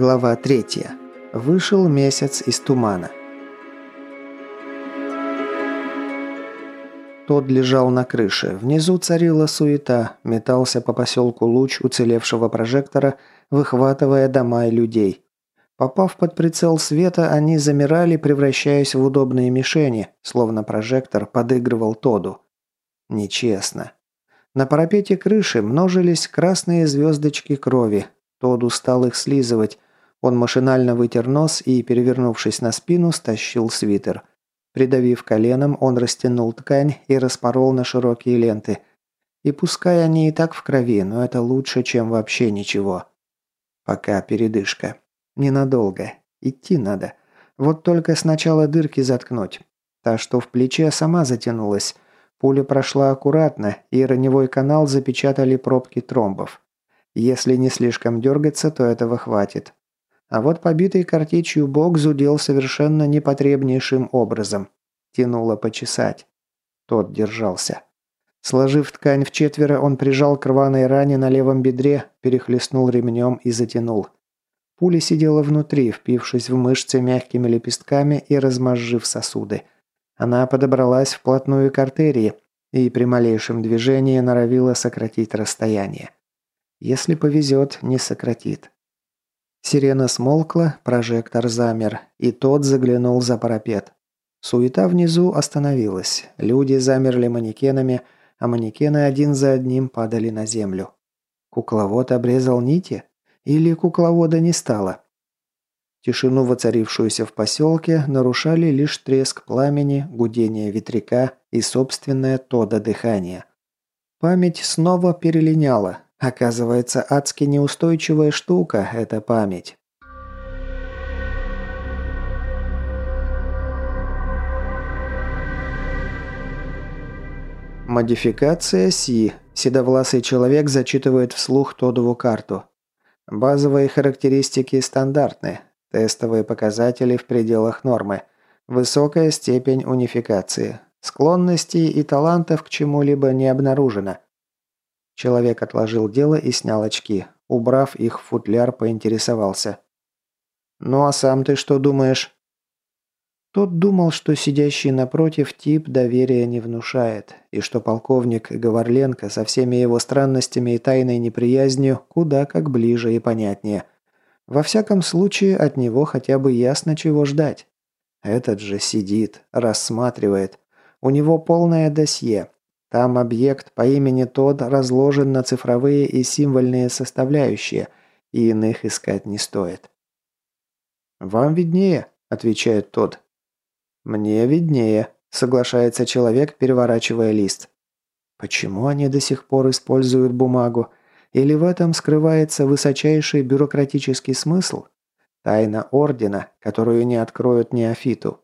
Глава 3. Вышел месяц из тумана. Тот лежал на крыше. Внизу царила суета. Метался по поселку луч уцелевшего прожектора, выхватывая дома и людей. Попав под прицел света, они замирали, превращаясь в удобные мишени, словно прожектор подыгрывал Тоду. Нечестно. На парапете крыши множились красные звездочки крови, Тодд устал их слизывать. Он машинально вытер нос и, перевернувшись на спину, стащил свитер. Придавив коленом, он растянул ткань и распорол на широкие ленты. И пускай они и так в крови, но это лучше, чем вообще ничего. Пока передышка. Ненадолго. Идти надо. Вот только сначала дырки заткнуть. Та, что в плече, сама затянулась. Пуля прошла аккуратно, и раневой канал запечатали пробки тромбов. Если не слишком дергаться, то этого хватит. А вот побитый картечью бок зудел совершенно непотребнейшим образом. Тянуло почесать. Тот держался. Сложив ткань в четверо, он прижал к рваной ране на левом бедре, перехлестнул ремнем и затянул. Пуля сидела внутри, впившись в мышцы мягкими лепестками и размозжив сосуды. Она подобралась вплотную к артерии и при малейшем движении норовила сократить расстояние. Если повезет, не сократит. Сирена смолкла, прожектор замер, и тот заглянул за парапет. Суета внизу остановилась. Люди замерли манекенами, а манекены один за одним падали на землю. Кукловод обрезал нити? Или кукловода не стало? Тишину, воцарившуюся в поселке, нарушали лишь треск пламени, гудение ветряка и собственное Тода дыхание. Память снова перелиняла, Оказывается, адски неустойчивая штука – это память. Модификация Си. Седовласый человек зачитывает вслух Тодову карту. Базовые характеристики стандартны. Тестовые показатели в пределах нормы. Высокая степень унификации. Склонностей и талантов к чему-либо не обнаружено. Человек отложил дело и снял очки. Убрав их в футляр, поинтересовался. «Ну а сам ты что думаешь?» Тот думал, что сидящий напротив тип доверия не внушает, и что полковник Говорленко со всеми его странностями и тайной неприязнью куда как ближе и понятнее. Во всяком случае, от него хотя бы ясно, чего ждать. Этот же сидит, рассматривает. У него полное досье, там объект по имени Тод разложен на цифровые и символьные составляющие, и иных искать не стоит. «Вам виднее», – отвечает Тод. «Мне виднее», – соглашается человек, переворачивая лист. Почему они до сих пор используют бумагу? Или в этом скрывается высочайший бюрократический смысл? Тайна Ордена, которую не откроют неофиту.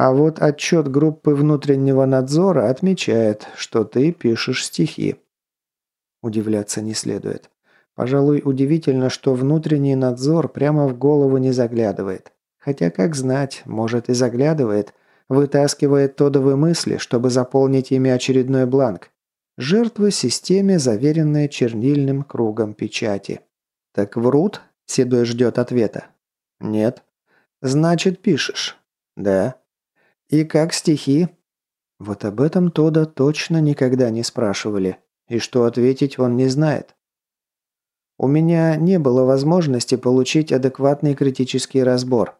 А вот отчет группы внутреннего надзора отмечает, что ты пишешь стихи. Удивляться не следует. Пожалуй, удивительно, что внутренний надзор прямо в голову не заглядывает. Хотя, как знать, может и заглядывает, вытаскивает тодовые мысли, чтобы заполнить ими очередной бланк. Жертвы системе, заверенные чернильным кругом печати. Так врут? Седой ждет ответа. Нет. Значит, пишешь. Да. «И как стихи?» Вот об этом Тода точно никогда не спрашивали, и что ответить он не знает. У меня не было возможности получить адекватный критический разбор.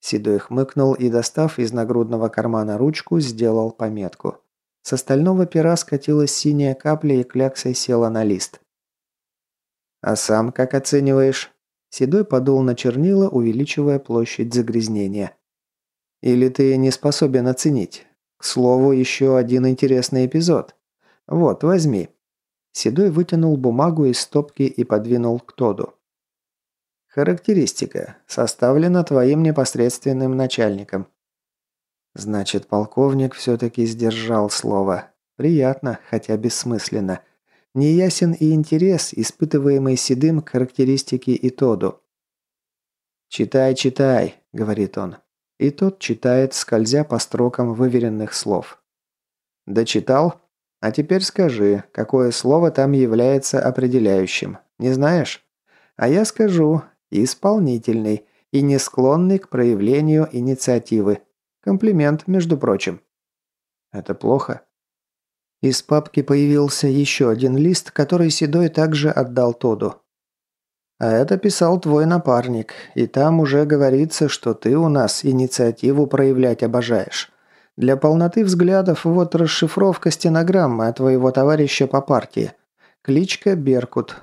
Седой хмыкнул и, достав из нагрудного кармана ручку, сделал пометку. С остального пера скатилась синяя капля и кляксой села на лист. «А сам как оцениваешь?» Седой подул на чернила, увеличивая площадь загрязнения. Или ты не способен оценить? К слову, еще один интересный эпизод. Вот, возьми». Седой вытянул бумагу из стопки и подвинул к Тоду. «Характеристика. Составлена твоим непосредственным начальником». Значит, полковник все-таки сдержал слово. Приятно, хотя бессмысленно. Неясен и интерес, испытываемый Седым к характеристике и Тоду. «Читай, читай», — говорит он. И тот читает, скользя по строкам выверенных слов. «Дочитал? А теперь скажи, какое слово там является определяющим? Не знаешь? А я скажу, исполнительный и не склонный к проявлению инициативы. Комплимент, между прочим. Это плохо. Из папки появился еще один лист, который Седой также отдал Тоду. А это писал твой напарник, и там уже говорится, что ты у нас инициативу проявлять обожаешь. Для полноты взглядов вот расшифровка стенограммы от твоего товарища по партии. Кличка Беркут.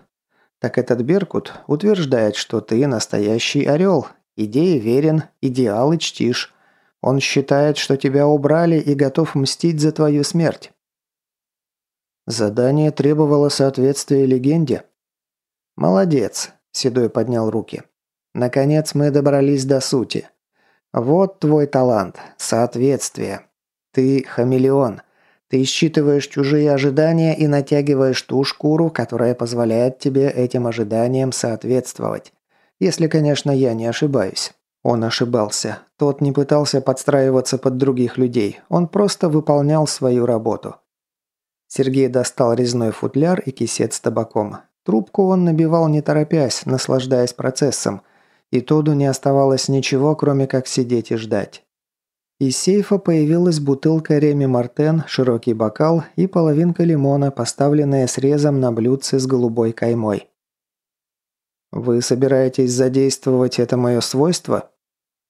Так этот Беркут утверждает, что ты настоящий орел, идеи верен, идеалы чтишь. Он считает, что тебя убрали и готов мстить за твою смерть. Задание требовало соответствия легенде. Молодец. Седой поднял руки. «Наконец мы добрались до сути. Вот твой талант. Соответствие. Ты хамелеон. Ты считываешь чужие ожидания и натягиваешь ту шкуру, которая позволяет тебе этим ожиданиям соответствовать. Если, конечно, я не ошибаюсь». Он ошибался. Тот не пытался подстраиваться под других людей. Он просто выполнял свою работу. Сергей достал резной футляр и кисет с табаком. Трубку он набивал не торопясь, наслаждаясь процессом, и Тоду не оставалось ничего, кроме как сидеть и ждать. Из сейфа появилась бутылка Реми Мартен, широкий бокал и половинка лимона, поставленная срезом на блюдце с голубой каймой. «Вы собираетесь задействовать это мое свойство?»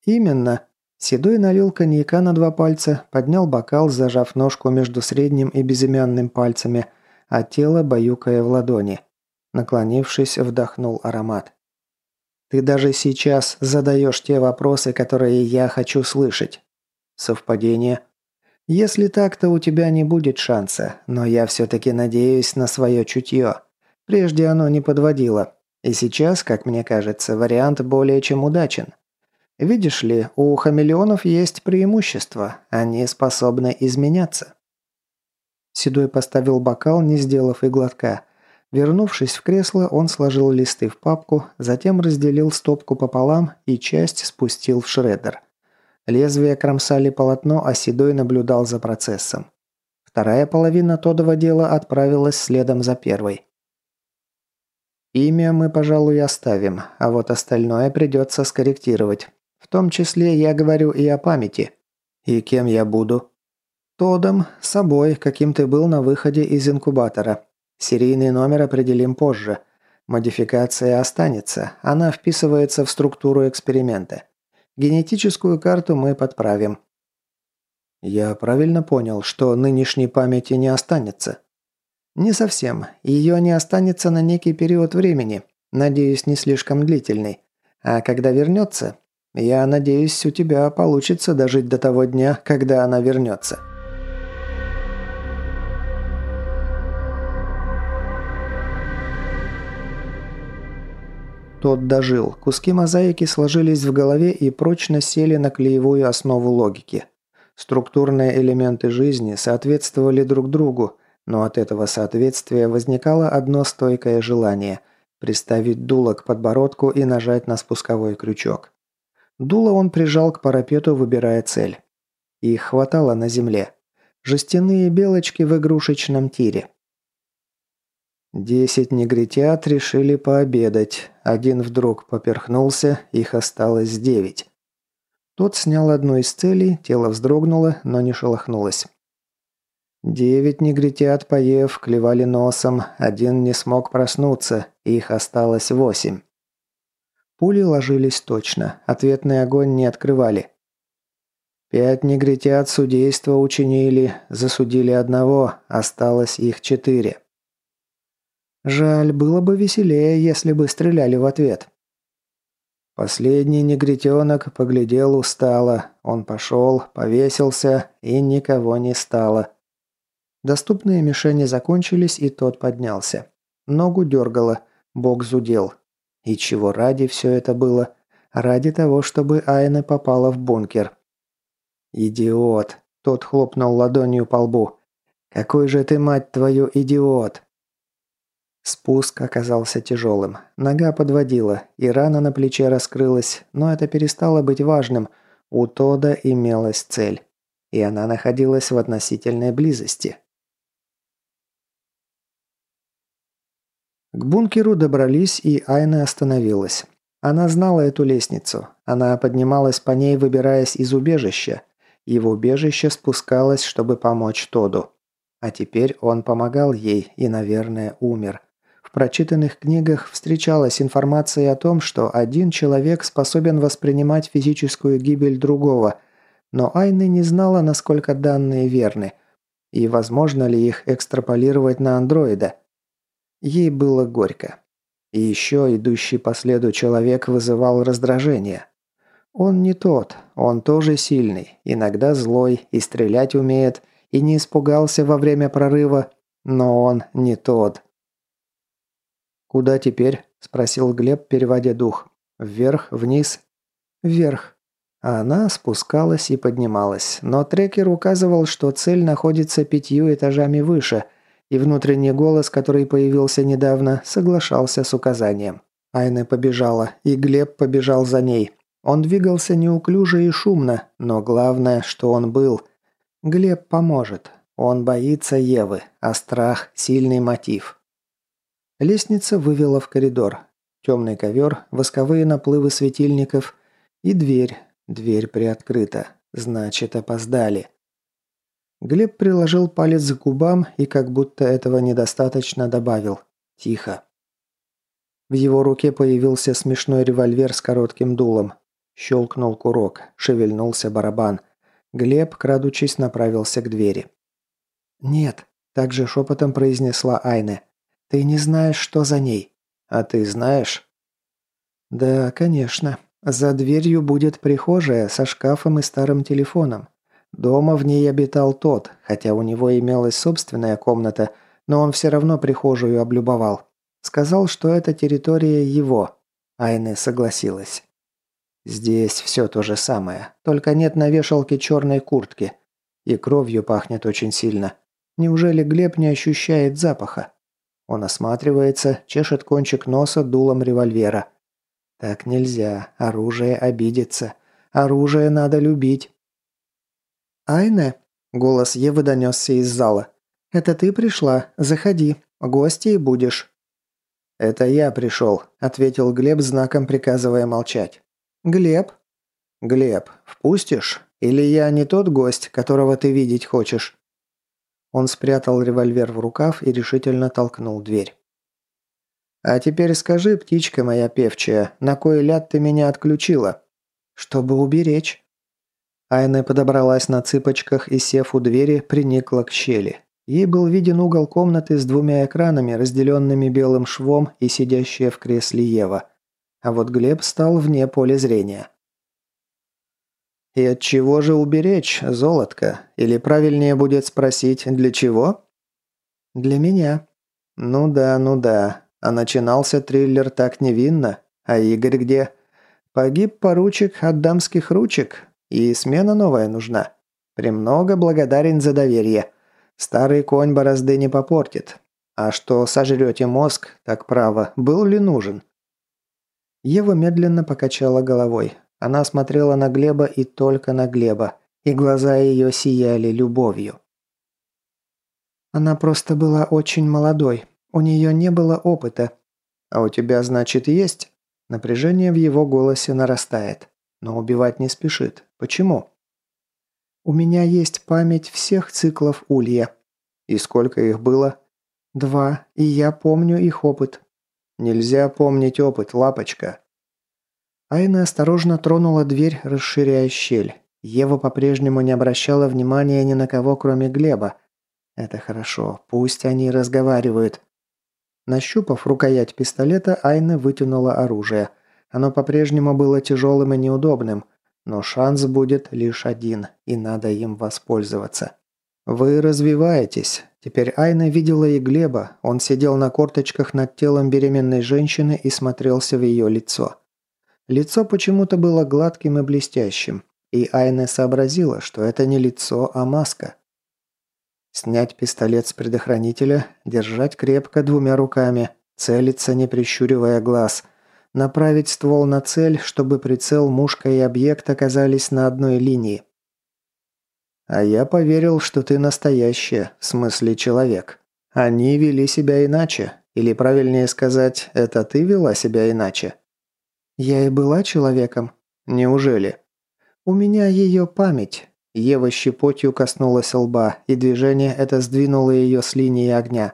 «Именно». Седой налил коньяка на два пальца, поднял бокал, зажав ножку между средним и безымянным пальцами, а тело баюкая в ладони. Наклонившись, вдохнул аромат. «Ты даже сейчас задаешь те вопросы, которые я хочу слышать. Совпадение? Если так, то у тебя не будет шанса, но я все-таки надеюсь на свое чутье. Прежде оно не подводило. И сейчас, как мне кажется, вариант более чем удачен. Видишь ли, у хамелеонов есть преимущество. Они способны изменяться». Седой поставил бокал, не сделав и глотка – Вернувшись в кресло, он сложил листы в папку, затем разделил стопку пополам и часть спустил в шреддер. Лезвия кромсали полотно, а Седой наблюдал за процессом. Вторая половина Тодова дела отправилась следом за первой. Имя мы, пожалуй, оставим, а вот остальное придется скорректировать. В том числе я говорю и о памяти. И кем я буду? Тодом, собой, каким ты был на выходе из инкубатора. Серийный номер определим позже. Модификация останется, она вписывается в структуру эксперимента. Генетическую карту мы подправим. Я правильно понял, что нынешней памяти не останется? Не совсем. Ее не останется на некий период времени. Надеюсь, не слишком длительный. А когда вернется, я надеюсь, у тебя получится дожить до того дня, когда она вернется. Тот дожил. Куски мозаики сложились в голове и прочно сели на клеевую основу логики. Структурные элементы жизни соответствовали друг другу, но от этого соответствия возникало одно стойкое желание – приставить дуло к подбородку и нажать на спусковой крючок. Дуло он прижал к парапету, выбирая цель. Их хватало на земле. Жестяные белочки в игрушечном тире. Десять негритят решили пообедать. Один вдруг поперхнулся, их осталось девять. Тот снял одну из целей, тело вздрогнуло, но не шелохнулось. Девять негритят, поев, клевали носом, один не смог проснуться, их осталось восемь. Пули ложились точно, ответный огонь не открывали. Пять негритят судейство учинили, засудили одного, осталось их четыре. Жаль, было бы веселее, если бы стреляли в ответ. Последний негритенок поглядел устало. Он пошел, повесился, и никого не стало. Доступные мишени закончились, и тот поднялся. Ногу дергало, бок зудел. И чего ради все это было? Ради того, чтобы Айна попала в бункер. «Идиот!» – тот хлопнул ладонью по лбу. «Какой же ты, мать твою, идиот!» Спуск оказался тяжелым. Нога подводила, и рана на плече раскрылась, но это перестало быть важным. У Тода имелась цель. И она находилась в относительной близости. К бункеру добрались, и Айна остановилась. Она знала эту лестницу. Она поднималась по ней, выбираясь из убежища. В убежище спускалась, чтобы помочь Тоду. А теперь он помогал ей и, наверное, умер. Прочитанных книгах встречалась информация о том, что один человек способен воспринимать физическую гибель другого, но Айна не знала, насколько данные верны, и возможно ли их экстраполировать на андроида – Ей было горько. И еще идущий по следу человек вызывал раздражение. Он не тот, он тоже сильный, иногда злой и стрелять умеет, и не испугался во время прорыва, но он не тот. «Куда теперь?» – спросил Глеб, переводя дух. «Вверх, вниз?» «Вверх». А она спускалась и поднималась, но трекер указывал, что цель находится пятью этажами выше – и внутренний голос, который появился недавно, соглашался с указанием. Айна побежала, и Глеб побежал за ней. Он двигался неуклюже и шумно, но главное, что он был. Глеб поможет. Он боится Евы, а страх – сильный мотив. Лестница вывела в коридор. Темный ковер, восковые наплывы светильников и дверь. Дверь приоткрыта. Значит, опоздали. Глеб приложил палец к губам и, как будто этого недостаточно, добавил «Тихо». В его руке появился смешной револьвер с коротким дулом. Щелкнул курок, шевельнулся барабан. Глеб, крадучись, направился к двери. «Нет», – также шепотом произнесла Айне. «Ты не знаешь, что за ней». «А ты знаешь?» «Да, конечно. За дверью будет прихожая со шкафом и старым телефоном. Дома в ней обитал тот, хотя у него имелась собственная комната, но он все равно прихожую облюбовал. Сказал, что это территория его. Айны согласилась. Здесь все то же самое, только нет на вешалке черной куртки. И кровью пахнет очень сильно. Неужели Глеб не ощущает запаха? Он осматривается, чешет кончик носа дулом револьвера. Так нельзя, оружие обидится. Оружие надо любить. «Айне?» – голос Евы донесся из зала. «Это ты пришла? Заходи. Гостей будешь». «Это я пришел», – ответил Глеб, знаком приказывая молчать. «Глеб?» «Глеб, впустишь? Или я не тот гость, которого ты видеть хочешь?» Он спрятал револьвер в рукав и решительно толкнул дверь. «А теперь скажи, птичка моя певчая, на кой ляд ты меня отключила?» «Чтобы уберечь». Айна подобралась на цыпочках и, сев у двери, приникла к щели. Ей был виден угол комнаты с двумя экранами, разделенными белым швом и сидящая в кресле Ева. А вот Глеб стал вне поля зрения. «И от чего же уберечь, золотко? Или правильнее будет спросить, для чего?» «Для меня». «Ну да, ну да. А начинался триллер так невинно. А Игорь где?» «Погиб поручик от дамских ручек. И смена новая нужна. Премного благодарен за доверие. Старый конь борозды не попортит. А что сожрете мозг, так право, был ли нужен?» Ева медленно покачала головой. Она смотрела на Глеба и только на Глеба, и глаза ее сияли любовью. «Она просто была очень молодой. У нее не было опыта. А у тебя, значит, есть?» Напряжение в его голосе нарастает. Но убивать не спешит. Почему? У меня есть память всех циклов Улья. И сколько их было? Два, и я помню их опыт. Нельзя помнить опыт, лапочка. Айна осторожно тронула дверь, расширяя щель. Ева по-прежнему не обращала внимания ни на кого, кроме Глеба. Это хорошо, пусть они разговаривают. Нащупав рукоять пистолета, Айна вытянула оружие – оно по-прежнему было тяжелым и неудобным, но шанс будет лишь один, и надо им воспользоваться. «Вы развиваетесь». Теперь Айна видела и Глеба. Он сидел на корточках над телом беременной женщины и смотрелся в ее лицо. Лицо почему-то было гладким и блестящим, и Айна сообразила, что это не лицо, а маска. Снять пистолет с предохранителя, держать крепко двумя руками, целиться, не прищуривая глаз – Направить ствол на цель, чтобы прицел, мушка и объект оказались на одной линии. А я поверил, что ты настоящая, в смысле человек. Они вели себя иначе. Или правильнее сказать, это ты вела себя иначе? Я и была человеком. Неужели? У меня ее память. Ева щепотью коснулась лба, и движение это сдвинуло ее с линии огня.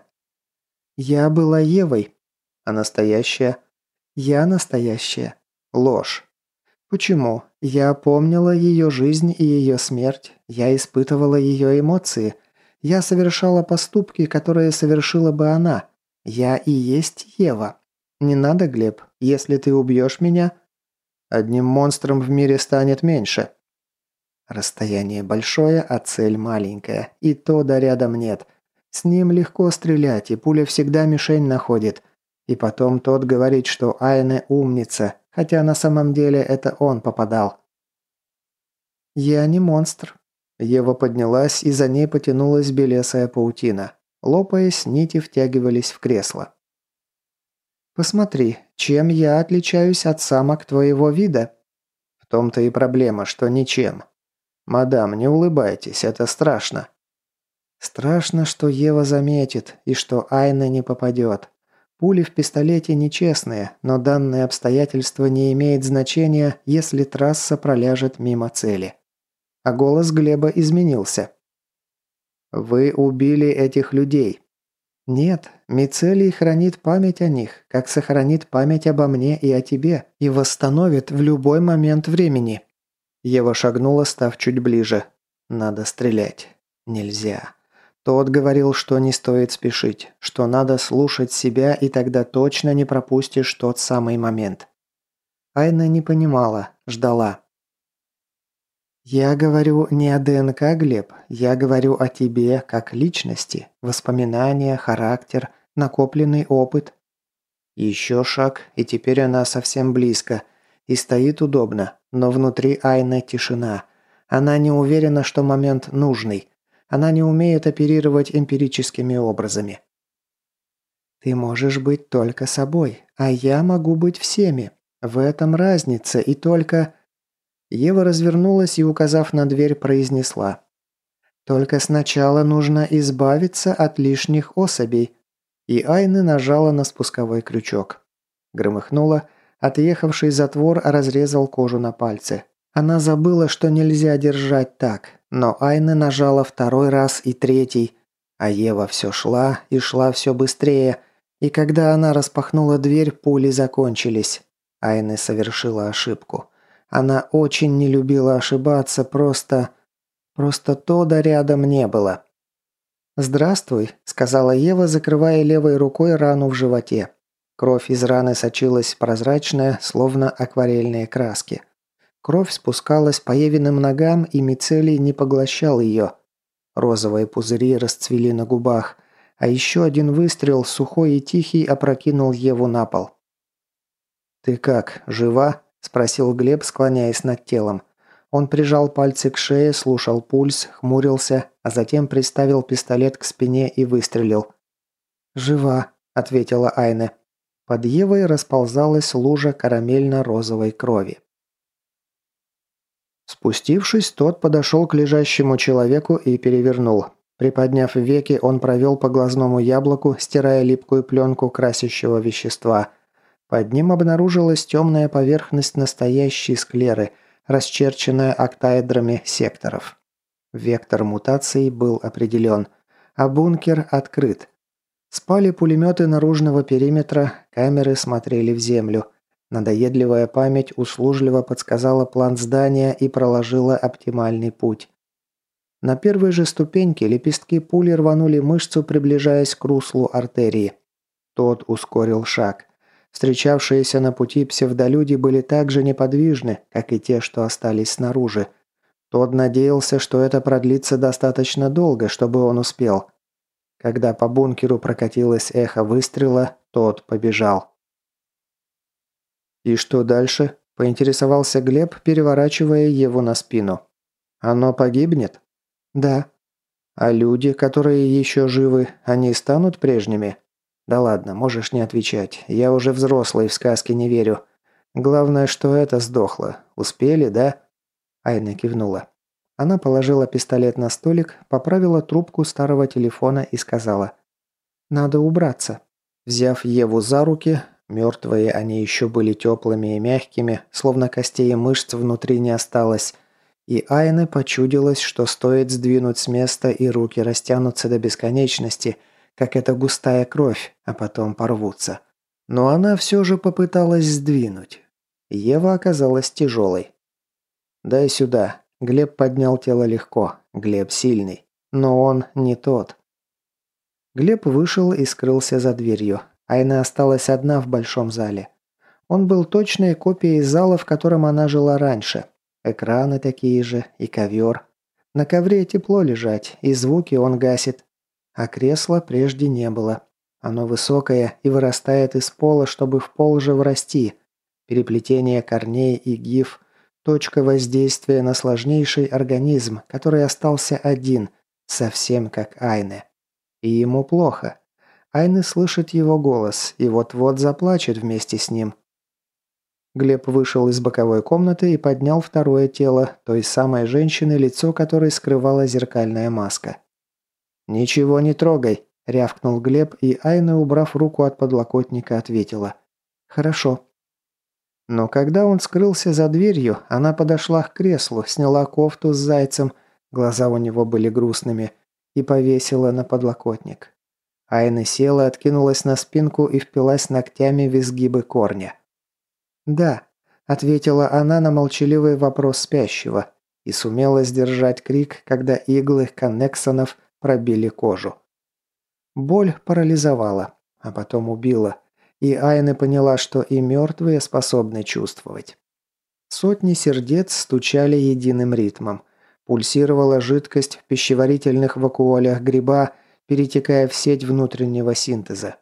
Я была Евой. А настоящая? Я настоящая. Ложь. Почему? Я помнила ее жизнь и ее смерть. Я испытывала ее эмоции. Я совершала поступки, которые совершила бы она. Я и есть Ева. Не надо, Глеб. Если ты убьешь меня... Одним монстром в мире станет меньше. Расстояние большое, а цель маленькая. И то да рядом нет. С ним легко стрелять, и пуля всегда мишень находит. И потом тот говорит, что Айне умница, хотя на самом деле это он попадал. «Я не монстр». Ева поднялась, и за ней потянулась белесая паутина. Лопаясь, нити втягивались в кресло. «Посмотри, чем я отличаюсь от самок твоего вида?» «В том-то и проблема, что ничем. Мадам, не улыбайтесь, это страшно». «Страшно, что Ева заметит, и что Айна не попадет. Пули в пистолете нечестные, но данное обстоятельство не имеет значения, если трасса проляжет мимо цели. А голос Глеба изменился. «Вы убили этих людей». «Нет, Мицелий хранит память о них, как сохранит память обо мне и о тебе, и восстановит в любой момент времени». Ева шагнула, став чуть ближе. «Надо стрелять. Нельзя». Тот говорил, что не стоит спешить, что надо слушать себя, и тогда точно не пропустишь тот самый момент. Айна не понимала, ждала. «Я говорю не о ДНК, Глеб. Я говорю о тебе как личности. Воспоминания, характер, накопленный опыт». Еще шаг, и теперь она совсем близко. И стоит удобно, но внутри Айны тишина. Она не уверена, что момент нужный. Она не умеет оперировать эмпирическими образами. «Ты можешь быть только собой, а я могу быть всеми. В этом разница, и только...» Ева развернулась и, указав на дверь, произнесла. «Только сначала нужно избавиться от лишних особей». И Айны нажала на спусковой крючок. Громыхнуло, отъехавший затвор разрезал кожу на пальце. Она забыла, что нельзя держать так, но Айна нажала второй раз и третий, а Ева все шла и шла все быстрее, и когда она распахнула дверь, пули закончились. Айна совершила ошибку. Она очень не любила ошибаться, просто... Просто Тода рядом не было. «Здравствуй», — сказала Ева, закрывая левой рукой рану в животе. Кровь из раны сочилась прозрачная, словно акварельные краски. Кровь спускалась по Евиным ногам, и мицелий не поглощал ее. Розовые пузыри расцвели на губах, а еще один выстрел, сухой и тихий, опрокинул Еву на пол. «Ты как, жива?» – спросил Глеб, склоняясь над телом. Он прижал пальцы к шее, слушал пульс, хмурился, а затем приставил пистолет к спине и выстрелил. «Жива», – ответила Айне. Под Евой расползалась лужа карамельно-розовой крови. Спустившись, тот подошел к лежащему человеку и перевернул. Приподняв веки, он провел по глазному яблоку, стирая липкую пленку красящего вещества. Под ним обнаружилась темная поверхность настоящей склеры, расчерченная октаэдрами секторов. Вектор мутаций был определен, а бункер открыт. Спали пулеметы наружного периметра, камеры смотрели в землю – Надоедливая память услужливо подсказала план здания и проложила оптимальный путь. На первой же ступеньке лепестки пули рванули мышцу, приближаясь к руслу артерии. Тот ускорил шаг. Встречавшиеся на пути псевдолюди были так же неподвижны, как и те, что остались снаружи. Тот надеялся, что это продлится достаточно долго, чтобы он успел. Когда по бункеру прокатилось эхо выстрела, тот побежал. «И что дальше?» – поинтересовался Глеб, переворачивая его на спину. «Оно погибнет?» «Да». «А люди, которые еще живы, они станут прежними?» «Да ладно, можешь не отвечать. Я уже взрослый, в сказки не верю. Главное, что это сдохло. Успели, да?» Айна кивнула. Она положила пистолет на столик, поправила трубку старого телефона и сказала. «Надо убраться». Взяв Еву за руки, мертвые они еще были теплыми и мягкими, словно костей и мышц внутри не осталось, и Айне почудилось, что стоит сдвинуть с места и руки растянутся до бесконечности, как эта густая кровь, а потом порвутся. Но она все же попыталась сдвинуть. Ева оказалась тяжелой. «Дай сюда». Глеб поднял тело легко. Глеб сильный. Но он не тот. Глеб вышел и скрылся за дверью. Айна осталась одна в большом зале. Он был точной копией зала, в котором она жила раньше. Экраны такие же, и ковер. На ковре тепло лежать, и звуки он гасит. А кресла прежде не было. Оно высокое и вырастает из пола, чтобы в пол же врасти. Переплетение корней и гиф – точка воздействия на сложнейший организм, который остался один, совсем как Айне. И ему плохо. Айны слышит его голос и вот-вот заплачет вместе с ним. Глеб вышел из боковой комнаты и поднял второе тело, той самой женщины, лицо которой скрывала зеркальная маска. «Ничего не трогай», – рявкнул Глеб, и Айна, убрав руку от подлокотника, ответила. «Хорошо». Но когда он скрылся за дверью, она подошла к креслу, сняла кофту с зайцем, глаза у него были грустными, и повесила на подлокотник. Айна села, откинулась на спинку и впилась ногтями в изгибы корня. «Да», – ответила она на молчаливый вопрос спящего и сумела сдержать крик, когда иглы коннексонов пробили кожу. Боль парализовала, а потом убила – и Айна поняла, что и мертвые способны чувствовать. Сотни сердец стучали единым ритмом. Пульсировала жидкость в пищеварительных вакуолях гриба, перетекая в сеть внутреннего синтеза.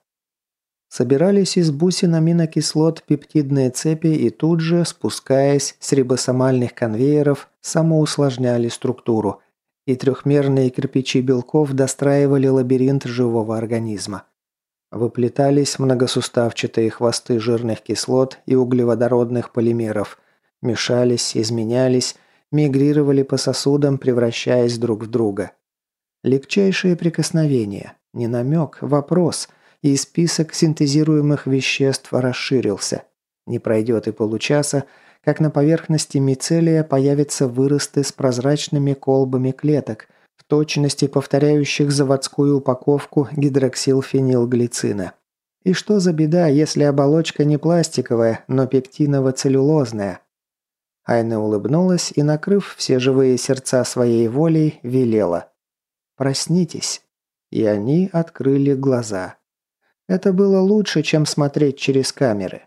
Собирались из бусин аминокислот пептидные цепи и тут же, спускаясь с рибосомальных конвейеров, самоусложняли структуру, и трехмерные кирпичи белков достраивали лабиринт живого организма. Выплетались многосуставчатые хвосты жирных кислот и углеводородных полимеров, мешались, изменялись, мигрировали по сосудам, превращаясь друг в друга. Легчайшее прикосновение, не намек, вопрос, и список синтезируемых веществ расширился. Не пройдет и получаса, как на поверхности мицелия появятся выросты с прозрачными колбами клеток – точности повторяющих заводскую упаковку гидроксилфенилглицина. И что за беда, если оболочка не пластиковая, но пектиново-целлюлозная? Айна улыбнулась и, накрыв все живые сердца своей волей, велела. «Проснитесь». И они открыли глаза. Это было лучше, чем смотреть через камеры.